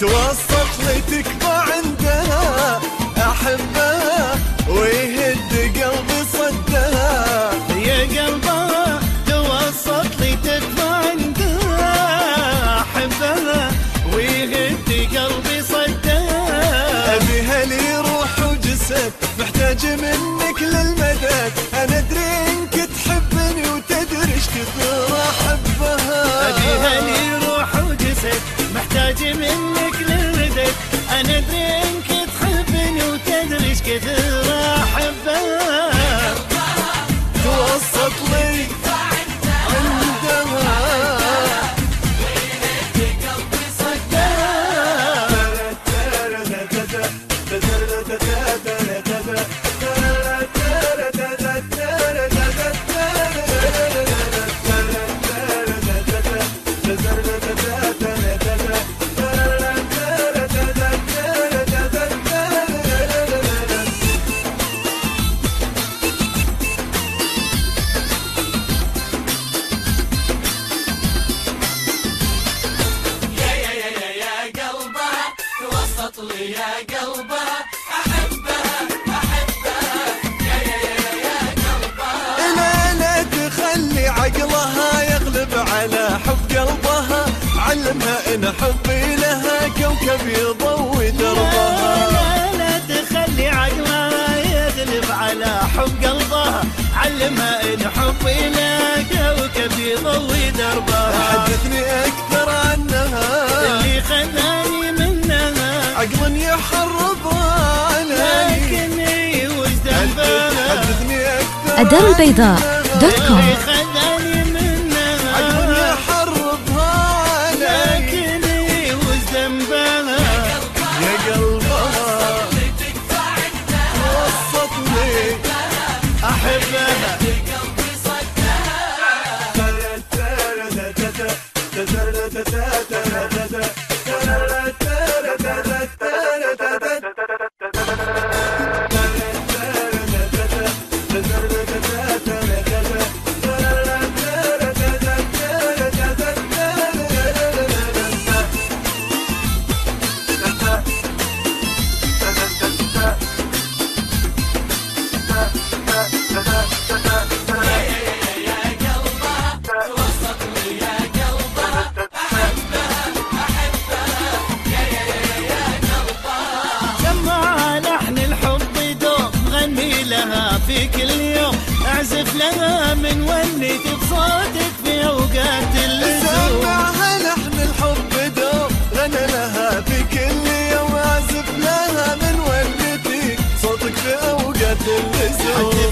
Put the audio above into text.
توسط لي تكفى عندها. أحبها ويهد قلبي صدها. يا قلبها توسط لي تكفى عندها. أحبها ويهد قلبي صدها. أبيها لي روح وجسد محتاج منك لا لا تخلي عقلها يغلب على حب قلبها. علمها إن حبي لها كوكب يضوي دربها. لا لا تخلي عقلها يغلب على حب قلبها. علمها إن حبي لك الدار البيضاء دوت كوم. لها من وليت بصوتك في اوقات اللزوم سمعها لحن الحب دوم غنى لها في كل يوم اعزف لها من ولدتي صوتك في أوقات اللزوم